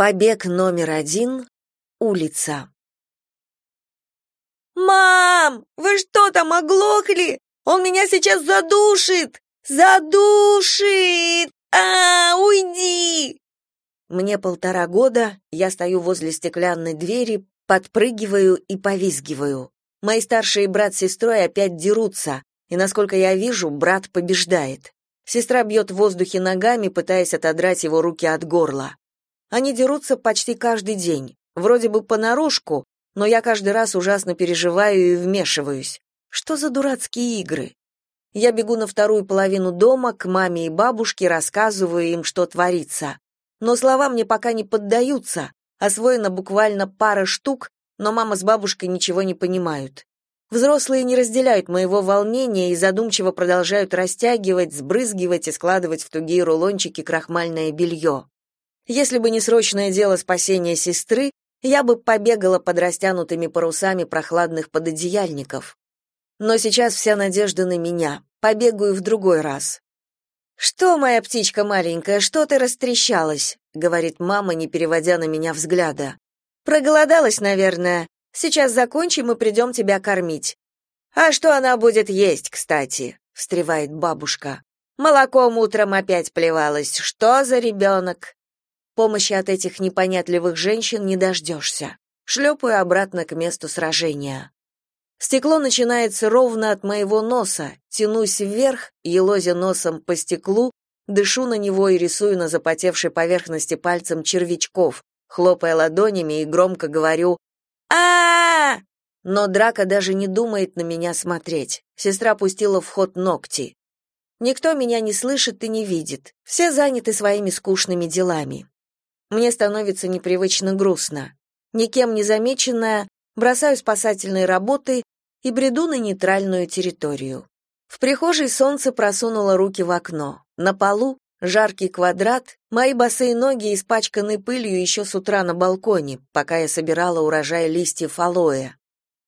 Побег номер один. Улица. «Мам, вы что там оглохли? Он меня сейчас задушит! Задушит! А, уйди!» Мне полтора года, я стою возле стеклянной двери, подпрыгиваю и повизгиваю. Мои старшие брат с сестрой опять дерутся, и, насколько я вижу, брат побеждает. Сестра бьет в воздухе ногами, пытаясь отодрать его руки от горла. Они дерутся почти каждый день, вроде бы понарошку, но я каждый раз ужасно переживаю и вмешиваюсь. Что за дурацкие игры? Я бегу на вторую половину дома, к маме и бабушке, рассказываю им, что творится. Но слова мне пока не поддаются, освоено буквально пара штук, но мама с бабушкой ничего не понимают. Взрослые не разделяют моего волнения и задумчиво продолжают растягивать, сбрызгивать и складывать в тугие рулончики крахмальное белье. Если бы не срочное дело спасения сестры, я бы побегала под растянутыми парусами прохладных пододеяльников. Но сейчас вся надежда на меня. Побегаю в другой раз. «Что, моя птичка маленькая, что ты растрещалась?» — говорит мама, не переводя на меня взгляда. «Проголодалась, наверное. Сейчас закончим и придем тебя кормить». «А что она будет есть, кстати?» — встревает бабушка. «Молоком утром опять плевалась. Что за ребенок?» Помощи от этих непонятливых женщин не дождешься. Шлепаю обратно к месту сражения. Стекло начинается ровно от моего носа, тянусь вверх, елозя носом по стеклу, дышу на него и рисую на запотевшей поверхности пальцем червячков, хлопая ладонями и громко говорю а, -а, Но Драка даже не думает на меня смотреть. Сестра пустила в ход ногти. Никто меня не слышит и не видит. Все заняты своими скучными делами. Мне становится непривычно грустно. Никем не замеченная, бросаю спасательные работы и бреду на нейтральную территорию. В прихожей солнце просунуло руки в окно. На полу жаркий квадрат, мои босые ноги испачканы пылью еще с утра на балконе, пока я собирала урожай листьев алоэ.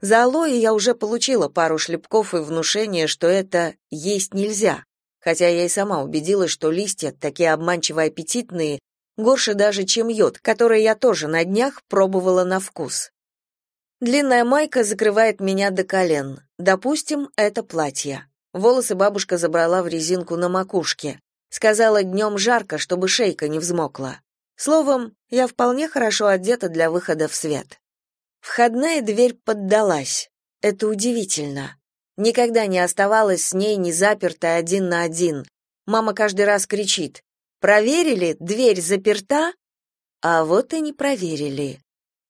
За алоэ я уже получила пару шлепков и внушение, что это есть нельзя, хотя я и сама убедилась, что листья, такие обманчиво аппетитные, горше даже, чем йод, который я тоже на днях пробовала на вкус. Длинная майка закрывает меня до колен. Допустим, это платье. Волосы бабушка забрала в резинку на макушке. Сказала, днем жарко, чтобы шейка не взмокла. Словом, я вполне хорошо одета для выхода в свет. Входная дверь поддалась. Это удивительно. Никогда не оставалась с ней не запертой один на один. Мама каждый раз кричит Проверили, дверь заперта? А вот и не проверили.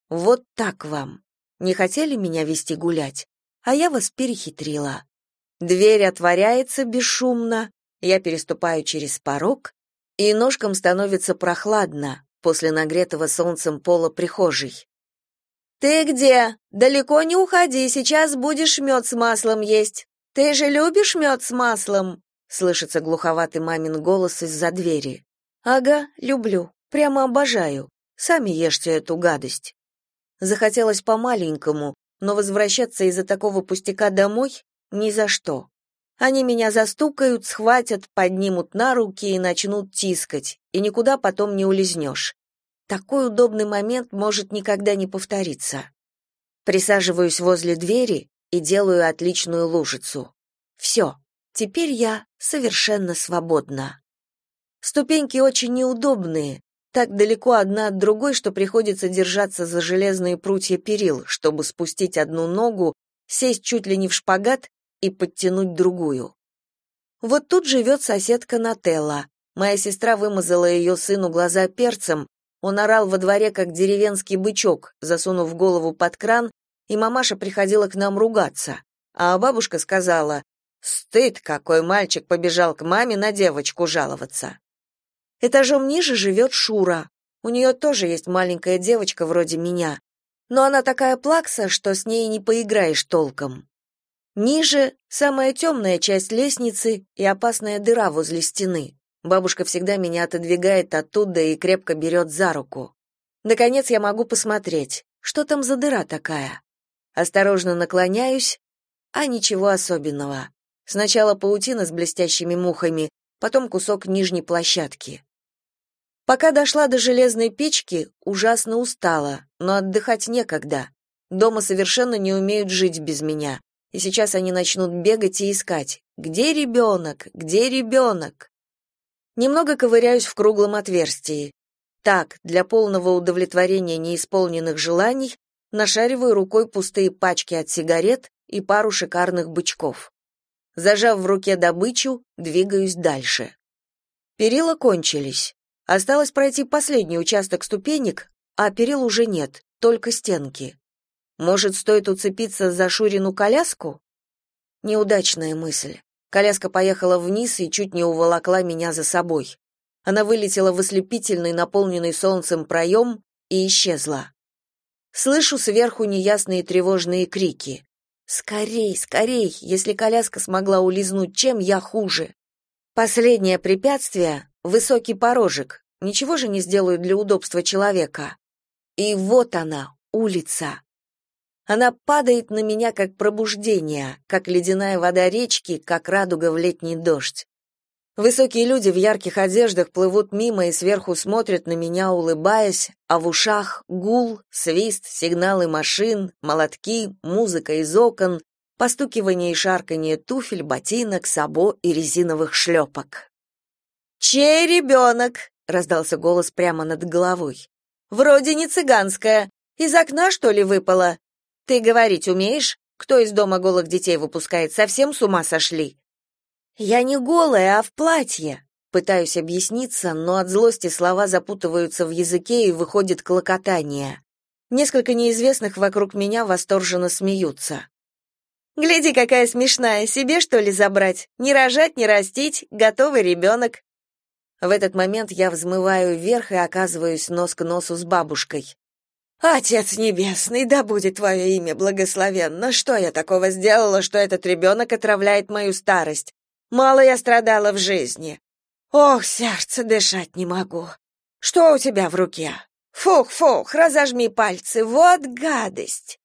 Вот так вам. Не хотели меня вести гулять, а я вас перехитрила. Дверь отворяется бесшумно, я переступаю через порог, и ножкам становится прохладно после нагретого солнцем пола прихожей. «Ты где? Далеко не уходи, сейчас будешь мед с маслом есть. Ты же любишь мед с маслом?» Слышится глуховатый мамин голос из-за двери. Ага, люблю. Прямо обожаю. Сами ешьте эту гадость. Захотелось по-маленькому, но возвращаться из-за такого пустяка домой ни за что. Они меня застукают, схватят, поднимут на руки и начнут тискать, и никуда потом не улизнешь. Такой удобный момент может никогда не повториться. Присаживаюсь возле двери и делаю отличную лужицу. Все, теперь я совершенно свободна. Ступеньки очень неудобные, так далеко одна от другой, что приходится держаться за железные прутья перил, чтобы спустить одну ногу, сесть чуть ли не в шпагат и подтянуть другую. Вот тут живет соседка Нателла. Моя сестра вымазала ее сыну глаза перцем, он орал во дворе, как деревенский бычок, засунув голову под кран, и мамаша приходила к нам ругаться. А бабушка сказала, «Стыд, какой мальчик побежал к маме на девочку жаловаться». Этажом ниже живет Шура. У нее тоже есть маленькая девочка вроде меня. Но она такая плакса, что с ней не поиграешь толком. Ниже самая темная часть лестницы и опасная дыра возле стены. Бабушка всегда меня отодвигает оттуда и крепко берет за руку. Наконец я могу посмотреть, что там за дыра такая. Осторожно наклоняюсь, а ничего особенного. Сначала паутина с блестящими мухами, потом кусок нижней площадки. Пока дошла до железной печки, ужасно устала, но отдыхать некогда. Дома совершенно не умеют жить без меня. И сейчас они начнут бегать и искать. Где ребенок? Где ребенок?» Немного ковыряюсь в круглом отверстии. Так, для полного удовлетворения неисполненных желаний, нашариваю рукой пустые пачки от сигарет и пару шикарных бычков. Зажав в руке добычу, двигаюсь дальше. Перила кончились. Осталось пройти последний участок ступенек, а перил уже нет, только стенки. Может, стоит уцепиться за Шурину коляску? Неудачная мысль. Коляска поехала вниз и чуть не уволокла меня за собой. Она вылетела в ослепительный, наполненный солнцем проем и исчезла. Слышу сверху неясные тревожные крики. «Скорей, скорей! Если коляска смогла улизнуть, чем я хуже?» Последнее препятствие Высокий порожек. Ничего же не сделают для удобства человека. И вот она, улица. Она падает на меня как пробуждение, как ледяная вода речки, как радуга в летний дождь. Высокие люди в ярких одеждах плывут мимо и сверху смотрят на меня, улыбаясь, а в ушах гул, свист, сигналы машин, молотки, музыка из окон, постукивание и шарканье туфель, ботинок, сабо и резиновых шлепок. «Чей ребенок?» — раздался голос прямо над головой. «Вроде не цыганская. Из окна, что ли, выпала? Ты говорить умеешь? Кто из дома голых детей выпускает? Совсем с ума сошли?» «Я не голая, а в платье», Пытаюсь объясниться, но от злости слова запутываются в языке и выходит клокотание. Несколько неизвестных вокруг меня восторженно смеются. «Гляди, какая смешная, себе, что ли, забрать? Не рожать, не растить, готовый ребенок. В этот момент я взмываю вверх и оказываюсь нос к носу с бабушкой. «Отец Небесный, да будет твое имя благословенно! Что я такого сделала, что этот ребенок отравляет мою старость? Мало я страдала в жизни. Ох, сердце, дышать не могу. Что у тебя в руке? Фух-фух, разожми пальцы, вот гадость!»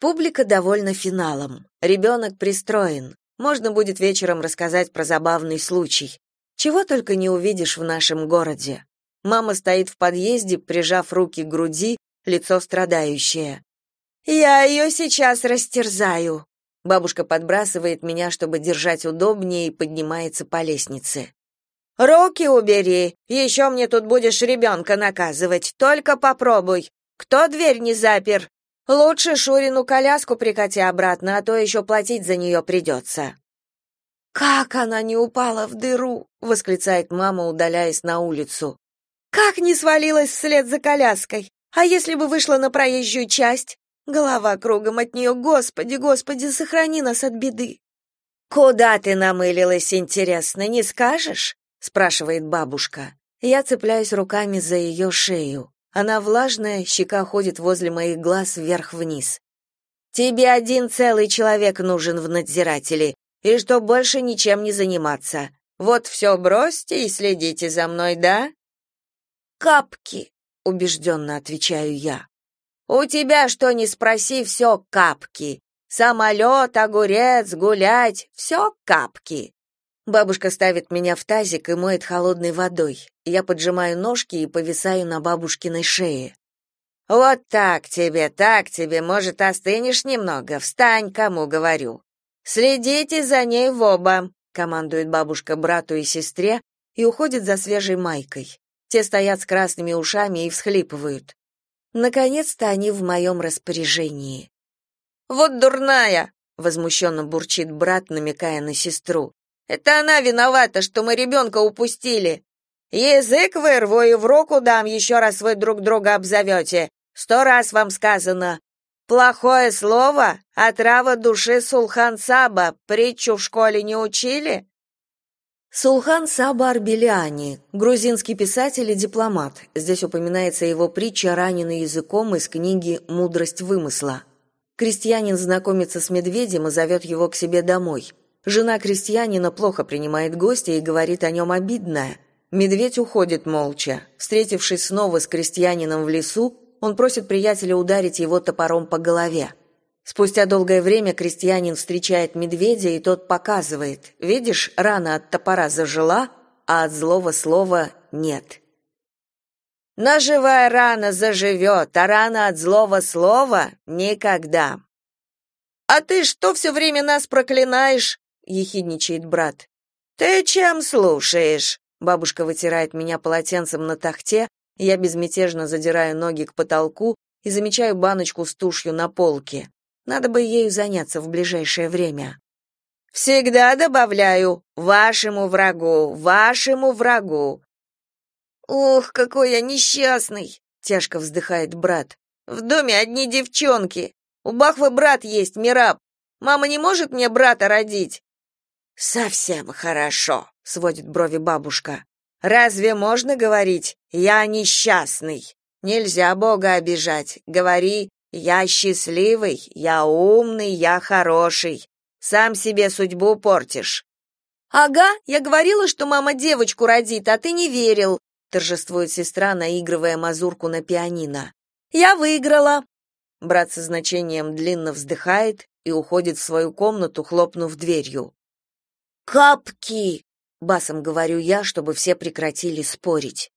Публика довольна финалом. Ребенок пристроен. Можно будет вечером рассказать про забавный случай. Чего только не увидишь в нашем городе. Мама стоит в подъезде, прижав руки к груди, лицо страдающее. «Я ее сейчас растерзаю!» Бабушка подбрасывает меня, чтобы держать удобнее, и поднимается по лестнице. «Руки убери! Еще мне тут будешь ребенка наказывать! Только попробуй! Кто дверь не запер? Лучше Шурину коляску прикати обратно, а то еще платить за нее придется!» «Как она не упала в дыру!» — восклицает мама, удаляясь на улицу. «Как не свалилась вслед за коляской! А если бы вышла на проезжую часть? Голова кругом от нее, господи, господи, сохрани нас от беды!» «Куда ты намылилась, интересно, не скажешь?» — спрашивает бабушка. Я цепляюсь руками за ее шею. Она влажная, щека ходит возле моих глаз вверх-вниз. «Тебе один целый человек нужен в надзирателе, и что больше ничем не заниматься. Вот все бросьте и следите за мной, да? Капки, убежденно отвечаю я. У тебя что ни спроси, все капки. Самолет, огурец, гулять, все капки. Бабушка ставит меня в тазик и моет холодной водой. Я поджимаю ножки и повисаю на бабушкиной шее. Вот так тебе, так тебе, может, остынешь немного. Встань, кому говорю. Следите за ней в оба, командует бабушка брату и сестре и уходит за свежей майкой. Те стоят с красными ушами и всхлипывают. Наконец-то они в моем распоряжении. Вот дурная, возмущенно бурчит брат, намекая на сестру. Это она виновата, что мы ребенка упустили. Язык вырву и в руку дам, еще раз вы друг друга обзовете. Сто раз вам сказано. Плохое слово отрава души Сулхан Саба. Притчу в школе не учили? Сулхан Саба Арбеляни, грузинский писатель и дипломат. Здесь упоминается его притча, раненый языком из книги Мудрость вымысла. Крестьянин знакомится с медведем и зовет его к себе домой. Жена крестьянина плохо принимает гостя и говорит о нем обидное. Медведь уходит молча. Встретившись снова с крестьянином в лесу, он просит приятеля ударить его топором по голове. Спустя долгое время крестьянин встречает медведя, и тот показывает: "Видишь, рана от топора зажила, а от злого слова нет". Наживая рана заживет, а рана от злого слова никогда. А ты что все время нас проклинаешь? ехидничает брат. Ты чем слушаешь? Бабушка вытирает меня полотенцем на тахте, я безмятежно задираю ноги к потолку и замечаю баночку с тушью на полке. Надо бы ею заняться в ближайшее время. Всегда добавляю вашему врагу, вашему врагу. Ох, какой я несчастный, тяжко вздыхает брат. В доме одни девчонки. У Бахвы брат есть, Мираб. Мама не может мне брата родить. Совсем хорошо, сводит брови бабушка. Разве можно говорить я несчастный? Нельзя Бога обижать. Говори я счастливый, я умный, я хороший. Сам себе судьбу портишь. Ага, я говорила, что мама девочку родит, а ты не верил, торжествует сестра, наигрывая мазурку на пианино. Я выиграла. Брат со значением длинно вздыхает и уходит в свою комнату, хлопнув дверью. Капки, басом говорю я, чтобы все прекратили спорить.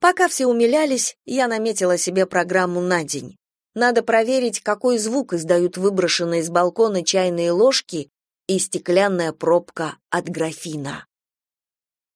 Пока все умилялись, я наметила себе программу на день. Надо проверить, какой звук издают выброшенные с балкона чайные ложки и стеклянная пробка от графина.